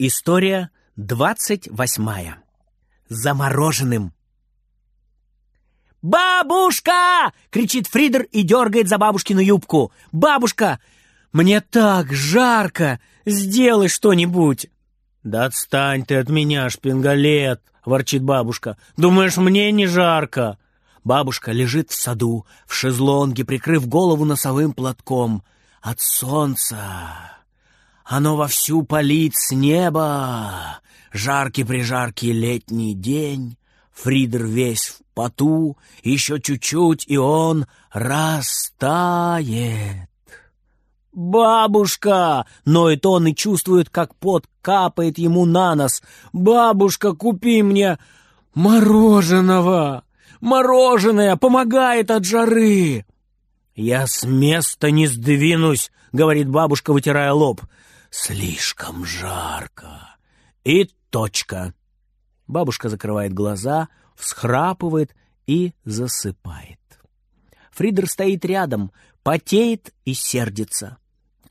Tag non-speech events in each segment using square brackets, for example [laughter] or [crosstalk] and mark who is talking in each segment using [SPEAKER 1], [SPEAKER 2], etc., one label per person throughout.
[SPEAKER 1] История двадцать восьмая. Замороженным. «Бабушка!» — кричит Фридер и дергает за бабушкину юбку. «Бабушка! Мне так жарко! Сделай что-нибудь!» «Да отстань ты от меня, шпингалет!» — ворчит бабушка. «Думаешь, мне не жарко?» Бабушка лежит в саду, в шезлонге, прикрыв голову носовым платком. От солнца оно вовсю палит с неба. Жаркий-прижаркий летний день. Фридер весь в поту, еще чуть-чуть, и он растает. «Бабушка!» — ноет он и чувствует, как пот капает ему на нос. «Бабушка, купи мне мороженого! Мороженое помогает от жары!» «Я с места не сдвинусь!» — говорит бабушка, вытирая лоб. Слишком жарко. И точка. Бабушка закрывает глаза, всхрапывает и засыпает. Фридер стоит рядом, потеет и сердится.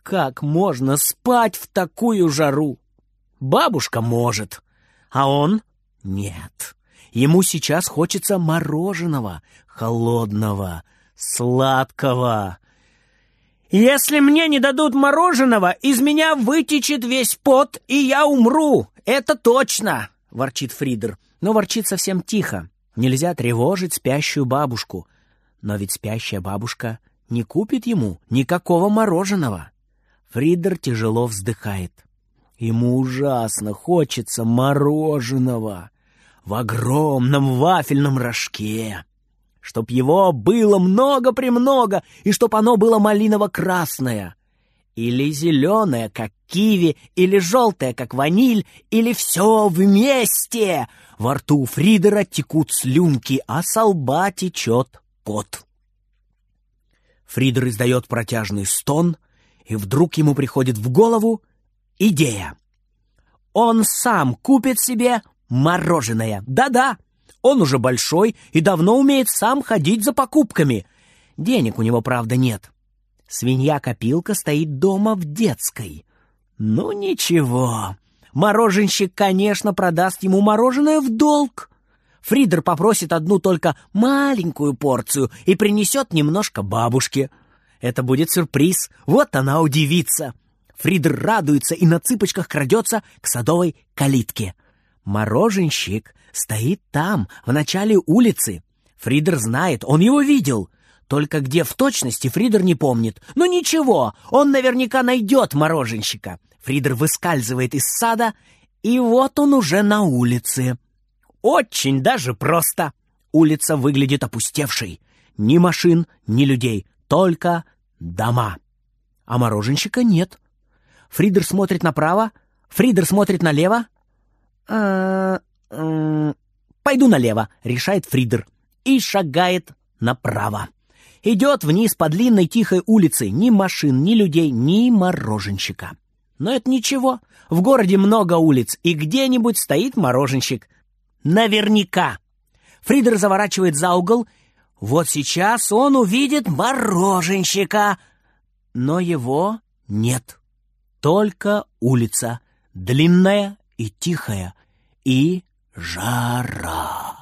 [SPEAKER 1] Как можно спать в такую жару? Бабушка может, а он нет. Ему сейчас хочется мороженого, холодного, сладкого. «Если мне не дадут мороженого, из меня вытечет весь пот, и я умру! Это точно!» — ворчит Фридер. Но ворчит совсем тихо. Нельзя тревожить спящую бабушку. Но ведь спящая бабушка не купит ему никакого мороженого. Фридер тяжело вздыхает. Ему ужасно хочется мороженого в огромном вафельном рожке чтоб его было много-премного, и чтоб оно было малиново-красное. Или зеленое, как киви, или желтое, как ваниль, или все вместе. Во рту Фридера текут слюнки, а со лба течет пот. Фридер издает протяжный стон, и вдруг ему приходит в голову идея. Он сам купит себе мороженое. Да-да, он уже большой и давно умеет сам ходить за покупками. Денег у него, правда, нет. Свинья-копилка стоит дома в детской. Ну, ничего. Мороженщик, конечно, продаст ему мороженое в долг. Фридер попросит одну только маленькую порцию и принесет немножко бабушке. Это будет сюрприз, вот она удивится. Фридер радуется и на цыпочках крадется к садовой калитке. Мороженщик стоит там, в начале улицы. Фридер знает, он его видел. Только где в точности Фридер не помнит. Но ничего, он наверняка найдет мороженщика. Фридер выскальзывает из сада, и вот он уже на улице. Очень даже просто. Улица выглядит опустевшей. Ни машин, ни людей, только дома. А мороженщика нет. Фридер смотрит направо, Фридер смотрит налево. А, «Пойду налево», — решает Фридер. И шагает направо. Идет вниз по длинной тихой улице. Ни машин, ни людей, ни мороженщика. Но это ничего. В городе много улиц, и где-нибудь стоит мороженщик. Наверняка. Фридер заворачивает за угол. Вот сейчас он увидит мороженщика. Но его нет. Только улица. Длинная и тихая. И Жара!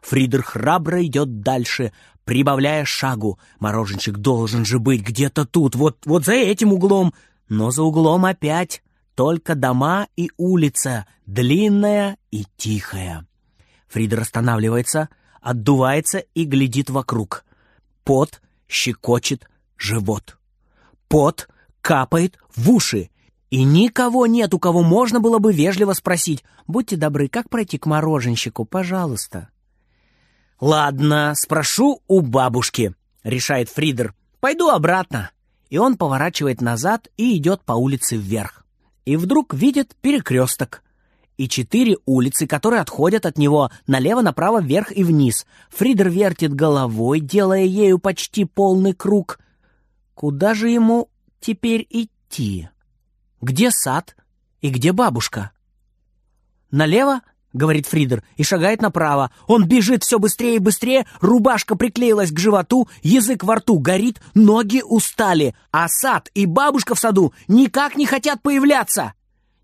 [SPEAKER 1] Фридер храбро идет дальше, прибавляя шагу. Мороженщик должен же быть где-то тут, вот, вот за этим углом. Но за углом опять только дома и улица, длинная и тихая. Фридер останавливается, отдувается и глядит вокруг. Пот щекочет живот. Пот капает в уши. И никого нет, у кого можно было бы вежливо спросить, «Будьте добры, как пройти к мороженщику, пожалуйста?» «Ладно, спрошу у бабушки», — решает Фридер. «Пойду обратно». И он поворачивает назад и идет по улице вверх. И вдруг видит перекресток. И четыре улицы, которые отходят от него налево, направо, вверх и вниз. Фридер вертит головой, делая ею почти полный круг. Куда же ему теперь идти? Где сад и где бабушка? Налево, говорит Фридер, и шагает направо. Он бежит все быстрее и быстрее, рубашка приклеилась к животу, язык во рту горит, ноги устали, а сад и бабушка в саду никак не хотят появляться.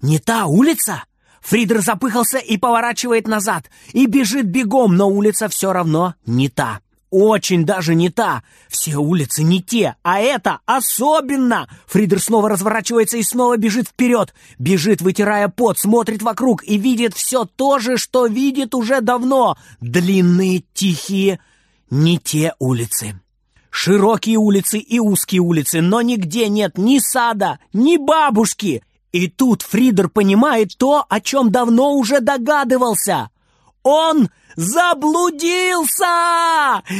[SPEAKER 1] не та улица? Фридер запыхался и поворачивает назад, и бежит бегом, но улица все равно не та. Очень даже не та. Все улицы не те, а это особенно. Фридер снова разворачивается и снова бежит вперед. Бежит, вытирая пот, смотрит вокруг и видит все то же, что видит уже давно. Длинные, тихие, не те улицы. Широкие улицы и узкие улицы, но нигде нет ни сада, ни бабушки. И тут Фридер понимает то, о чем давно уже догадывался. Он заблудился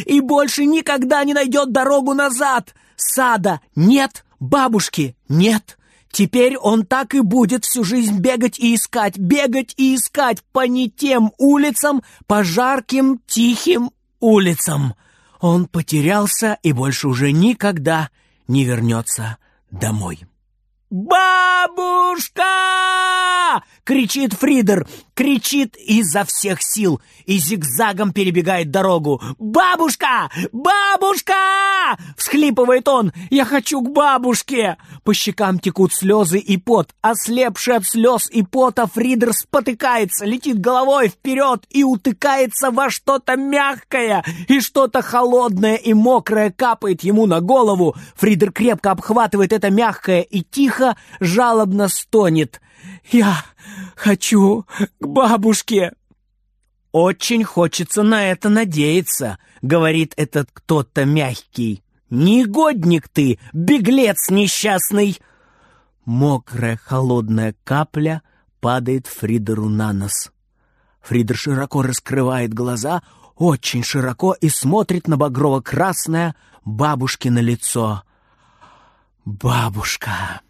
[SPEAKER 1] и больше никогда не найдет дорогу назад. Сада нет, бабушки нет. Теперь он так и будет всю жизнь бегать и искать, бегать и искать по не тем улицам, по жарким, тихим улицам. Он потерялся и больше уже никогда не вернется домой. «Бабушка!» — кричит Фридер, кричит изо всех сил и зигзагом перебегает дорогу. «Бабушка! Бабушка!» — всхлипывает он. «Я хочу к бабушке!» По щекам текут слезы и пот. Ослепший от слез и пота Фридер спотыкается, летит головой вперед и утыкается во что-то мягкое, и что-то холодное и мокрое капает ему на голову. Фридер крепко обхватывает это мягкое и тихо, жалобно стонет. «Я хочу к бабушке!» «Очень хочется на это надеяться», — говорит этот кто-то мягкий. «Негодник ты, беглец несчастный!» Мокрая холодная капля падает Фридеру на нос. Фридер широко раскрывает глаза, очень широко, и смотрит на багрово-красное бабушкино лицо. «Бабушка!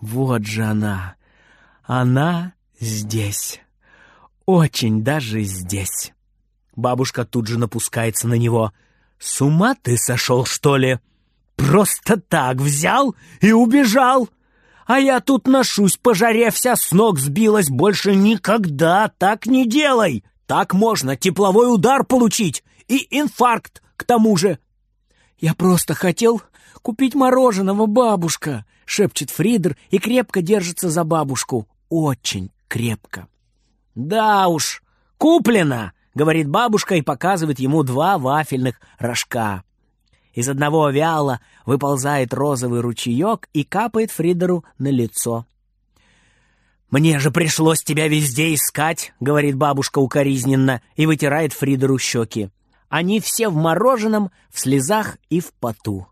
[SPEAKER 1] Вот же она! Она здесь!» Очень даже здесь. Бабушка тут же напускается на него. «С ума ты сошел, что ли? Просто так взял и убежал! А я тут ношусь по вся с ног сбилась, больше никогда так не делай! Так можно тепловой удар получить и инфаркт к тому же!» «Я просто хотел купить мороженого, бабушка!» — шепчет Фридер и крепко держится за бабушку. Очень крепко. «Да уж, куплено!» — говорит бабушка и показывает ему два вафельных рожка. Из одного вяло выползает розовый ручеек и капает Фридеру на лицо. «Мне же пришлось тебя везде искать», — говорит бабушка укоризненно и вытирает Фридеру щеки. Они все в мороженом, в слезах и в поту.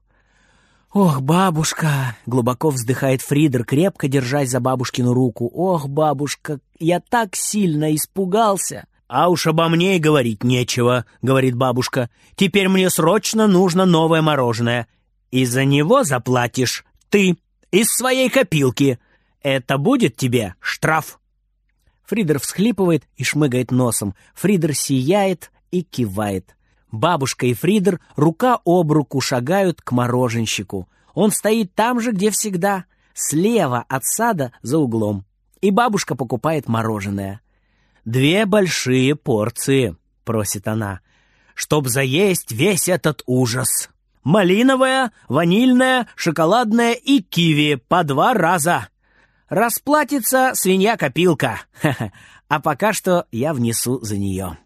[SPEAKER 1] «Ох, бабушка!» — глубоко вздыхает Фридер, крепко держась за бабушкину руку. «Ох, бабушка, я так сильно испугался!» «А уж обо мне и говорить нечего», — говорит бабушка. «Теперь мне срочно нужно новое мороженое. И за него заплатишь ты из своей копилки. Это будет тебе штраф». Фридер всхлипывает и шмыгает носом. Фридер сияет и кивает. Бабушка и Фридер рука об руку шагают к мороженщику. Он стоит там же, где всегда, слева от сада за углом. И бабушка покупает мороженое. «Две большие порции», — просит она, — «чтоб заесть весь этот ужас. Малиновая, ванильная, шоколадная и киви по два раза. Расплатится свинья-копилка, [laughs] а пока что я внесу за нее».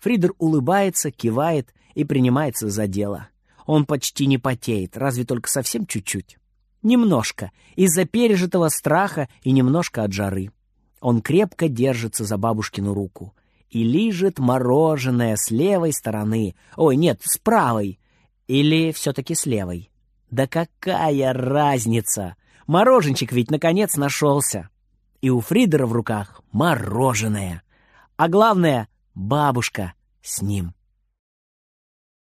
[SPEAKER 1] Фридер улыбается, кивает и принимается за дело. Он почти не потеет, разве только совсем чуть-чуть. Немножко, из-за пережитого страха и немножко от жары. Он крепко держится за бабушкину руку и лижет мороженое с левой стороны. Ой, нет, с правой. Или все-таки с левой. Да какая разница? Мороженчик ведь наконец нашелся. И у Фридера в руках мороженое. А главное, бабушка с ним.